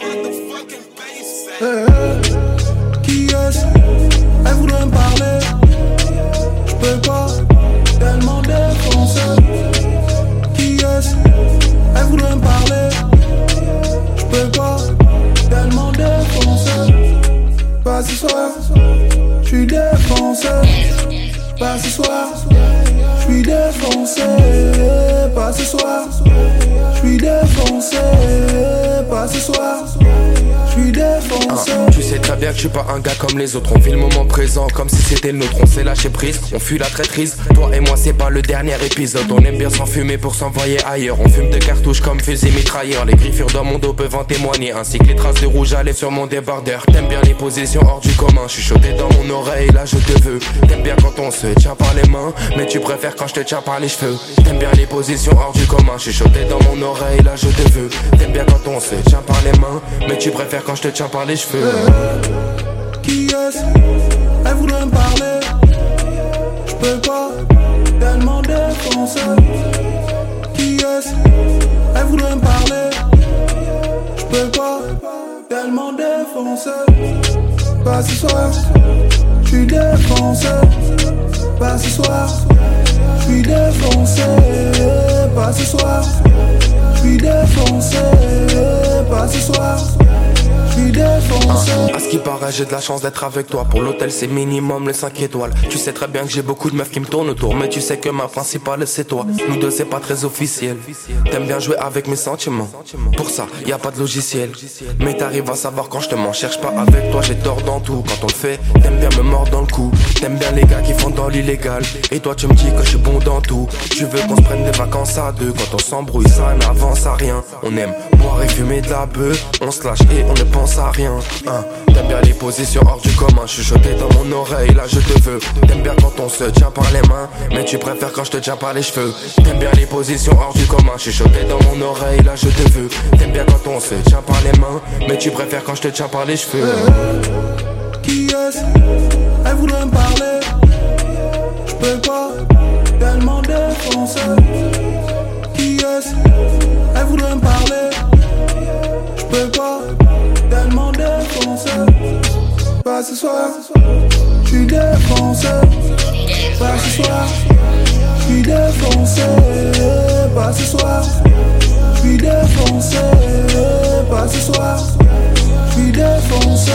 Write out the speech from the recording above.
Eh, qui est-ce? Elle voudrait me parler. Je peux pas, tellement défoncé. Qui est-ce? Elle voudrait me parler. Je peux pas, tellement défoncé. Pas ce soir, je suis défoncé. Pas ce soir, je suis défoncé. Pas ce soir, je suis défoncé. Ce soir. Ah, tu sais très bien que je suis pas un gars comme les autres. On vit le moment présent comme si c'était le nôtre. On s'est lâché prise, on fuit la traîtrise. Toi et moi, c'est pas le dernier épisode. On aime bien s'enfumer pour s'envoyer ailleurs. On fume des cartouches comme fusil mitrailleur. Les griffures dans mon dos peuvent en témoigner. Ainsi que les traces de rouge à lèvres sur mon débardeur. T'aimes bien les positions hors du commun. Chuchoter dans mon oreille, là je te veux. T'aimes bien quand on se tient par les mains. Mais tu préfères quand je te tiens par les cheveux. T'aimes bien les positions hors du commun. Chuchoter dans mon oreille, là je te veux. T'aimes bien quand on se tient par les mains. Mais tu préfères quand je te tiens par les cheveux. Qui est-ce? Elle voudrait me parler. Je peux pas, tellement défoncé. Qui est-ce? Elle voudrait me parler. Je peux pas, tellement défoncé. Pas ce soir, je suis défoncé. Pas ce soir, je suis défoncé. Pas ce soir, je suis défoncé. Pas ce soir. À ce qui paraît, j'ai de la chance d'être avec toi. Pour l'hôtel, c'est minimum les 5 étoiles. Tu sais très bien que j'ai beaucoup de meufs qui me tournent autour. Mais tu sais que ma principale, c'est toi. Nous deux, c'est pas très officiel. T'aimes bien jouer avec mes sentiments. Pour ça, y a pas de logiciel. Mais t'arrives à savoir quand je te mens. Cherche pas avec toi, j'ai tort dans tout. Quand on le fait, t'aimes bien me mordre dans le cou. T'aimes bien les gars qui font dans l'illégal. Et toi, tu me dis que je suis bon dans tout. Tu veux qu'on se prenne des vacances à deux. Quand on s'embrouille, ça n'avance à rien. On aime boire et fumer de la bœuf. On se lâche et on ne pense à rien. Hein. T'aimes bien les positions hors du commun, chuchoter dans mon oreille, là je te veux. T'aimes bien quand on se tient par les mains, mais tu préfères quand je te tiens par les cheveux. T'aimes bien les positions hors du commun, chuchoter dans mon oreille, là je te veux. T'aimes bien quand on se tient par les mains, mais tu préfères quand je te tiens par les cheveux. Qui est-ce? Elle voudrait me parler. Je peux pas, tellement défoncé. Qui est-ce? Elle voudrait me parler. Je peux pas Pas ce soir, je suis défoncé. Pas ce soir, je suis. Pas ce soir, je suis. Pas ce soir, je suis défoncé.